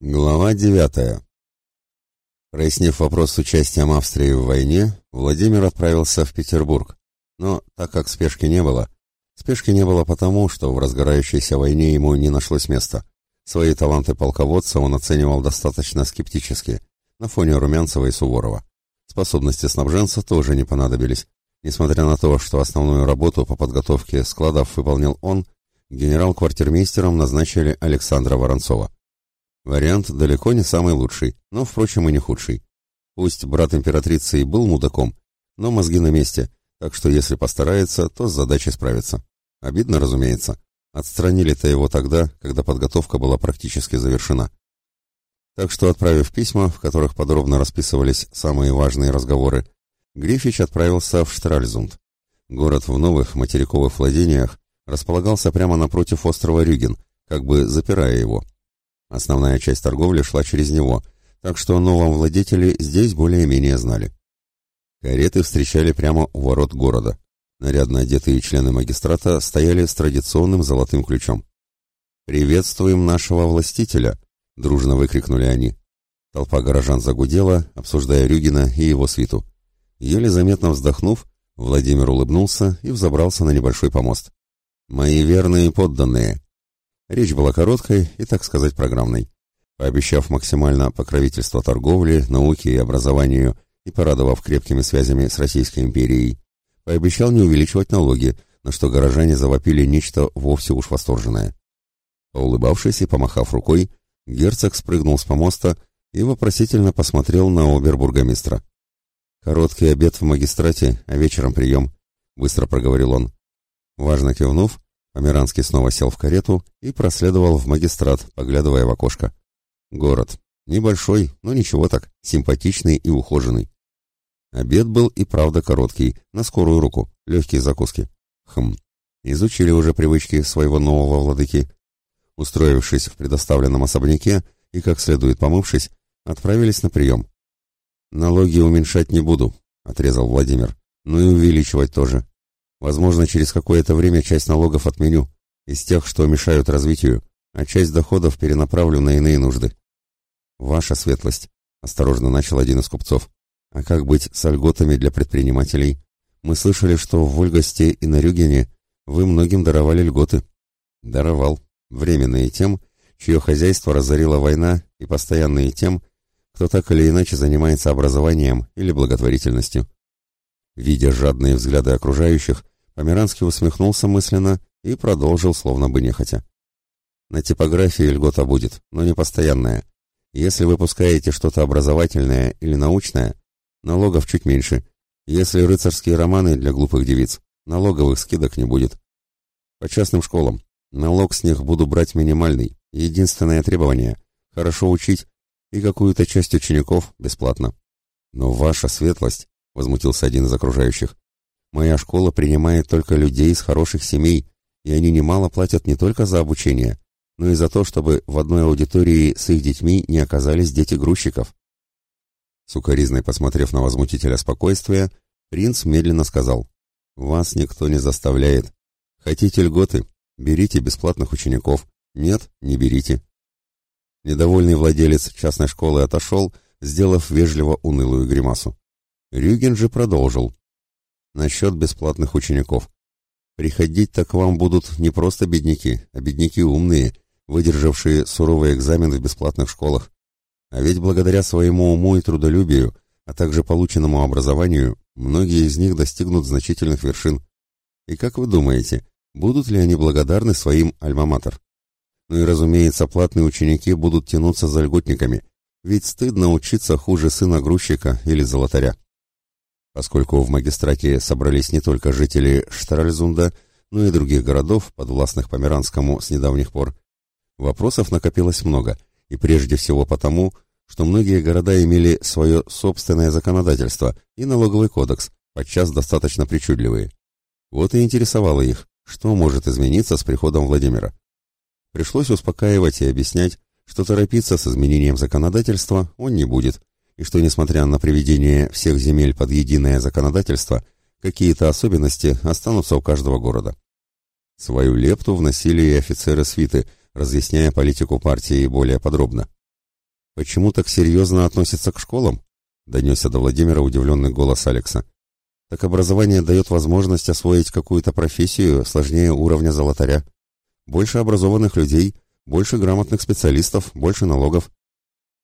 Глава девятая. Прояснив вопрос с участием Австрии в войне, Владимир отправился в Петербург. Но так как спешки не было, спешки не было потому, что в разгорающейся войне ему не нашлось места. Свои таланты полководца он оценивал достаточно скептически, на фоне Румянцева и Суворова. Способности снабженца тоже не понадобились. Несмотря на то, что основную работу по подготовке складов выполнил он, генерал-квартирмейстером назначили Александра Воронцова. Вариант далеко не самый лучший, но, впрочем, и не худший. Пусть брат императрицы и был мудаком, но мозги на месте, так что если постарается, то с задачей справится. Обидно, разумеется. Отстранили-то его тогда, когда подготовка была практически завершена. Так что, отправив письма, в которых подробно расписывались самые важные разговоры, Грифич отправился в Штральзунд. Город в новых материковых владениях располагался прямо напротив острова Рюген, как бы запирая его. Основная часть торговли шла через него, так что о новом здесь более-менее знали. Кареты встречали прямо у ворот города. Нарядно одетые члены магистрата стояли с традиционным золотым ключом. «Приветствуем нашего властителя!» — дружно выкрикнули они. Толпа горожан загудела, обсуждая Рюгина и его свиту. Еле заметно вздохнув, Владимир улыбнулся и взобрался на небольшой помост. «Мои верные подданные!» Речь была короткой и, так сказать, программной. Пообещав максимально покровительство торговле, науке и образованию и порадовав крепкими связями с Российской империей, пообещал не увеличивать налоги, на что горожане завопили нечто вовсе уж восторженное. Улыбавшись и помахав рукой, герцог спрыгнул с помоста и вопросительно посмотрел на обербургомистра. «Короткий обед в магистрате, а вечером прием», — быстро проговорил он. Важно кивнув, Померанский снова сел в карету и проследовал в магистрат, поглядывая в окошко. Город. Небольшой, но ничего так, симпатичный и ухоженный. Обед был и правда короткий, на скорую руку, легкие закуски. Хм, изучили уже привычки своего нового владыки. Устроившись в предоставленном особняке и как следует помывшись, отправились на прием. «Налоги уменьшать не буду», — отрезал Владимир, — «но и увеличивать тоже. Возможно, через какое-то время часть налогов отменю, из тех, что мешают развитию, а часть доходов перенаправлю на иные нужды. Ваша светлость, осторожно начал один из купцов. А как быть с льготами для предпринимателей? Мы слышали, что в Вольгосте и на Рюгене вы многим даровали льготы. Даровал. Временные тем, чье хозяйство разорила война, и постоянные тем, кто так или иначе занимается образованием или благотворительностью. Видя жадные взгляды окружающих, Померанский усмехнулся мысленно и продолжил, словно бы нехотя. На типографии льгота будет, но не постоянная. Если выпускаете что-то образовательное или научное, налогов чуть меньше. Если рыцарские романы для глупых девиц, налоговых скидок не будет. По частным школам налог с них буду брать минимальный. Единственное требование – хорошо учить и какую-то часть учеников бесплатно. Но ваша светлость, возмутился один из окружающих. Моя школа принимает только людей из хороших семей, и они немало платят не только за обучение, но и за то, чтобы в одной аудитории с их детьми не оказались дети грузчиков. Сукаризной посмотрев на возмутителя спокойствия, принц медленно сказал, «Вас никто не заставляет. Хотите льготы? Берите бесплатных учеников. Нет, не берите». Недовольный владелец частной школы отошел, сделав вежливо унылую гримасу. Рюген же продолжил. Насчет бесплатных учеников. Приходить-то к вам будут не просто бедняки, а бедняки умные, выдержавшие суровый экзамен в бесплатных школах. А ведь благодаря своему уму и трудолюбию, а также полученному образованию, многие из них достигнут значительных вершин. И как вы думаете, будут ли они благодарны своим альма-матер? Ну и, разумеется, платные ученики будут тянуться за льготниками, ведь стыдно учиться хуже сына грузчика или золотаря. Поскольку в магистрате собрались не только жители Штральзунда, но и других городов, подвластных Померанскому с недавних пор, вопросов накопилось много, и прежде всего потому, что многие города имели свое собственное законодательство и налоговый кодекс, подчас достаточно причудливые. Вот и интересовало их, что может измениться с приходом Владимира. Пришлось успокаивать и объяснять, что торопиться с изменением законодательства он не будет, и что, несмотря на приведение всех земель под единое законодательство, какие-то особенности останутся у каждого города. Свою лепту вносили и офицеры свиты, разъясняя политику партии более подробно. почему так серьезно относится к школам?» — донесся до Владимира удивленный голос Алекса. «Так образование дает возможность освоить какую-то профессию сложнее уровня золотаря. Больше образованных людей, больше грамотных специалистов, больше налогов.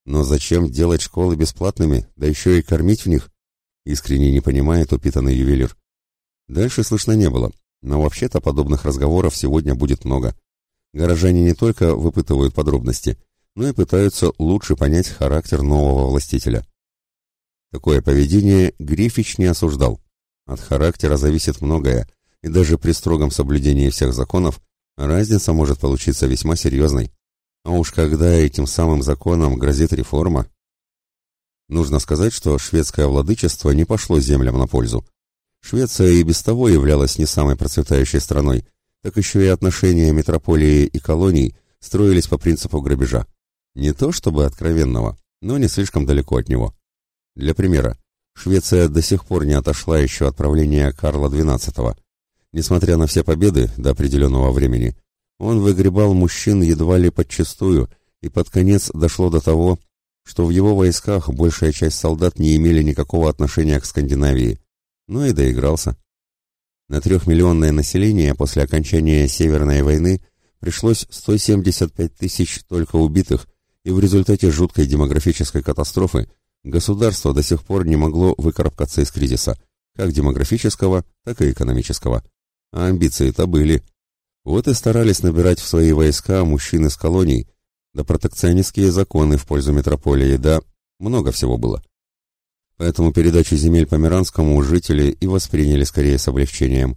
Но зачем делать школы бесплатными, да еще и кормить в них?» Искренне не понимает упитанный ювелир. Дальше слышно не было, но вообще-то подобных разговоров сегодня будет много. Горожане не только выпытывают подробности, но и пытаются лучше понять характер нового властителя. Такое поведение Грифич не осуждал. От характера зависит многое, и даже при строгом соблюдении всех законов разница может получиться весьма серьезной. А уж когда этим самым законам грозит реформа... Нужно сказать, что шведское владычество не пошло землям на пользу. Швеция и без того являлась не самой процветающей страной, так еще и отношения метрополии и колоний строились по принципу грабежа. Не то чтобы откровенного, но не слишком далеко от него. Для примера, Швеция до сих пор не отошла еще от правления Карла XII. Несмотря на все победы до определенного времени, он выгребал мужчин едва ли подчистую, и под конец дошло до того, что в его войсках большая часть солдат не имели никакого отношения к Скандинавии, но и доигрался. На трехмиллионное население после окончания Северной войны пришлось 175 тысяч только убитых, и в результате жуткой демографической катастрофы государство до сих пор не могло выкарабкаться из кризиса, как демографического, так и экономического. А амбиции-то были. Вот и старались набирать в свои войска мужчин из колоний, да протекционистские законы в пользу метрополии, да много всего было. Поэтому передачу земель Померанскому жители и восприняли скорее с облегчением.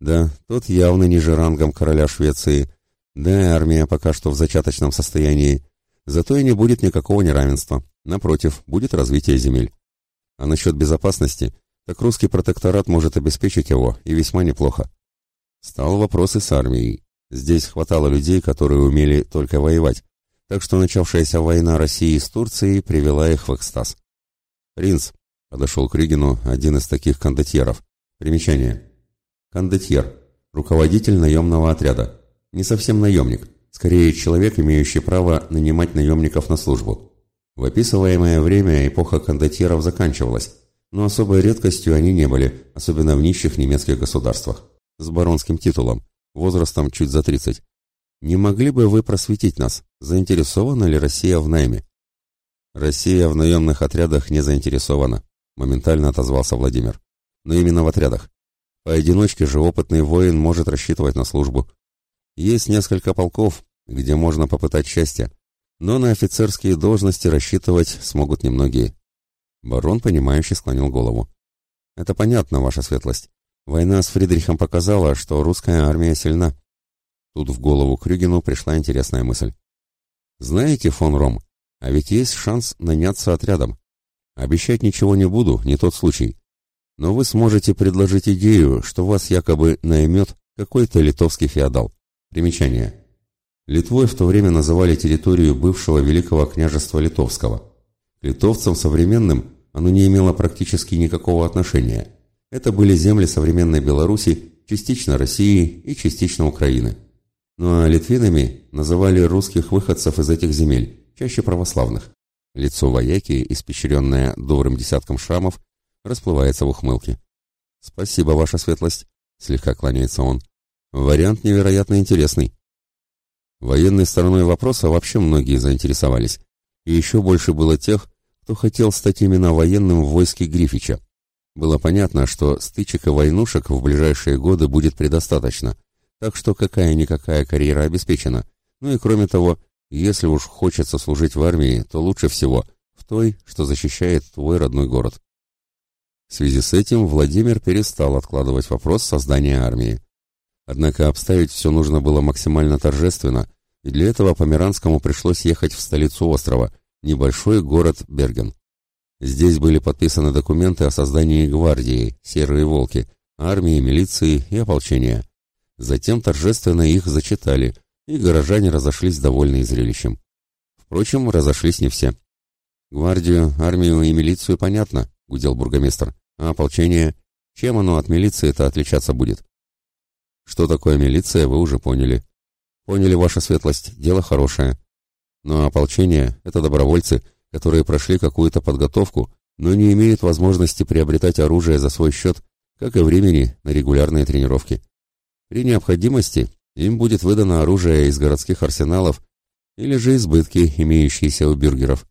Да, тот явно ниже рангом короля Швеции, да и армия пока что в зачаточном состоянии, зато и не будет никакого неравенства. Напротив, будет развитие земель. А насчет безопасности, так русский протекторат может обеспечить его, и весьма неплохо. Стал вопрос и с армией. Здесь хватало людей, которые умели только воевать, так что начавшаяся война России с Турцией привела их в экстаз. «Принц», — подошел к Ригину один из таких кондотьеров. Примечание. Кондотьер. Руководитель наемного отряда. Не совсем наемник. Скорее, человек, имеющий право нанимать наемников на службу. В описываемое время эпоха кондотьеров заканчивалась, но особой редкостью они не были, особенно в нищих немецких государствах. С баронским титулом, возрастом чуть за 30. Не могли бы вы просветить нас, заинтересована ли Россия в найме? Россия в наемных отрядах не заинтересована, моментально отозвался Владимир. Но именно в отрядах. Поодиночке же опытный воин может рассчитывать на службу. Есть несколько полков, где можно попытать счастье, но на офицерские должности рассчитывать смогут немногие. Барон, понимающе склонил голову. Это понятно, ваша светлость. Война с Фридрихом показала, что русская армия сильна. Тут в голову Крюгину пришла интересная мысль. Знаете, фон Ром, а ведь есть шанс наняться отрядом. Обещать ничего не буду, не тот случай. Но вы сможете предложить идею, что вас якобы наймет какой-то литовский феодал. Примечание. Литвой в то время называли территорию бывшего Великого княжества Литовского. К литовцам современным оно не имело практически никакого отношения. Это были земли современной Беларуси, частично России и частично Украины. Ну а литвинами называли русских выходцев из этих земель, чаще православных. Лицо вояки, испещренное добрым десятком шрамов, расплывается в ухмылке. «Спасибо, ваша светлость», — слегка кланяется он. «Вариант невероятно интересный». Военной стороной вопроса вообще многие заинтересовались, и еще больше было тех, кто хотел стать именно военным в войске Грифича. Было понятно, что стычек и войнушек в ближайшие годы будет предостаточно, так что какая-никакая карьера обеспечена. Ну и кроме того, если уж хочется служить в армии, то лучше всего в той, что защищает твой родной город. В связи с этим Владимир перестал откладывать вопрос создания армии. Однако обставить все нужно было максимально торжественно, и для этого Померанскому пришлось ехать в столицу острова, небольшой город Берген. Здесь были подписаны документы о создании гвардии, серые волки, армии, милиции и ополчения. Затем торжественно их зачитали – и горожане разошлись довольные зрелищем. Впрочем, разошлись не все. «Гвардию, армию и милицию понятно», — гудел бургомистр. «А ополчение? Чем оно от милиции-то отличаться будет?» «Что такое милиция, вы уже поняли». «Поняли, ваша светлость, дело хорошее. Но ополчение — это добровольцы, которые прошли какую-то подготовку, но не имеют возможности приобретать оружие за свой счет, как и времени на регулярные тренировки. При необходимости им будет выдано оружие из городских арсеналов или же избытки, имеющиеся у бюргеров.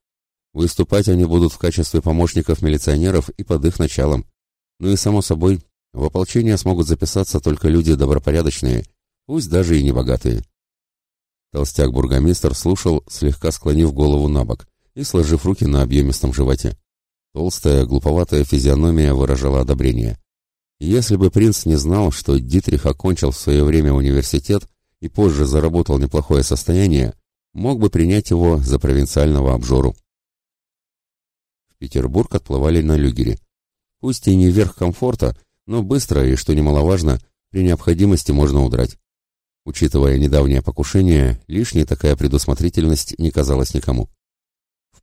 Выступать они будут в качестве помощников милиционеров и под их началом. Ну и само собой, в ополчение смогут записаться только люди добропорядочные, пусть даже и небогатые. Толстяк-бургомистр слушал, слегка склонив голову на бок и сложив руки на объемистом животе. Толстая, глуповатая физиономия выражала одобрение. Если бы принц не знал, что Дитрих окончил в свое время университет и позже заработал неплохое состояние, мог бы принять его за провинциального обжору. В Петербург отплывали на люгере. Пусть и не верх комфорта, но быстро и, что немаловажно, при необходимости можно удрать. Учитывая недавнее покушение, лишней такая предусмотрительность не казалась никому.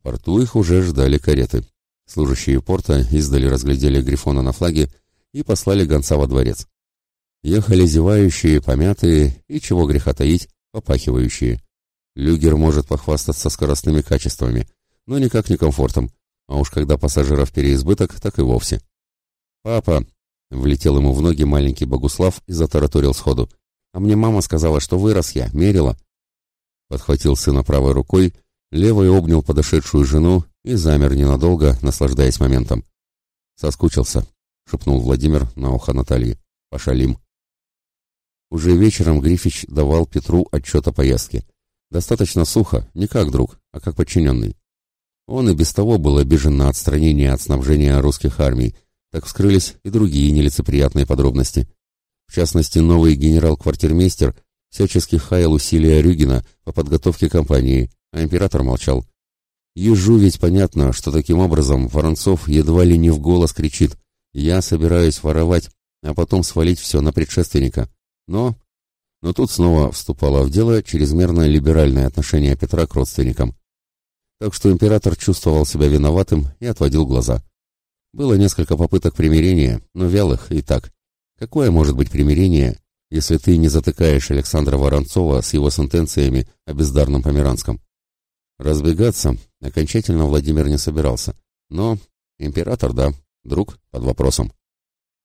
Порту их уже ждали кареты. Служащие порта издали разглядели Грифона на флаге и послали гонца во дворец. Ехали зевающие, помятые и, чего греха таить, попахивающие. Люгер может похвастаться скоростными качествами, но никак не комфортом, а уж когда пассажиров переизбыток, так и вовсе. «Папа!» — влетел ему в ноги маленький Богуслав и затараторил сходу. А мне мама сказала, что вырос я, мерила. Подхватил сына правой рукой, левой обнял подошедшую жену и замер ненадолго, наслаждаясь моментом. «Соскучился», — шепнул Владимир на ухо Натальи. «Пошалим». Уже вечером Грифич давал Петру отчет о поездке. Достаточно сухо, не как друг, а как подчиненный. Он и без того был обижен на отстранение от снабжения русских армий, так вскрылись и другие нелицеприятные подробности. В частности, новый генерал-квартирмейстер всячески хаял усилия Рюгина по подготовке кампании, а император молчал. Ежу ведь понятно, что таким образом Воронцов едва ли не в голос кричит «Я собираюсь воровать, а потом свалить все на предшественника». Но... Но тут снова вступало в дело чрезмерно либеральное отношение Петра к родственникам. Так что император чувствовал себя виноватым и отводил глаза. Было несколько попыток примирения, но вялых и так. Какое может быть примирение, если ты не затыкаешь Александра Воронцова с его сентенциями о бездарном Померанском? Разбегаться окончательно Владимир не собирался, но император, да, друг под вопросом.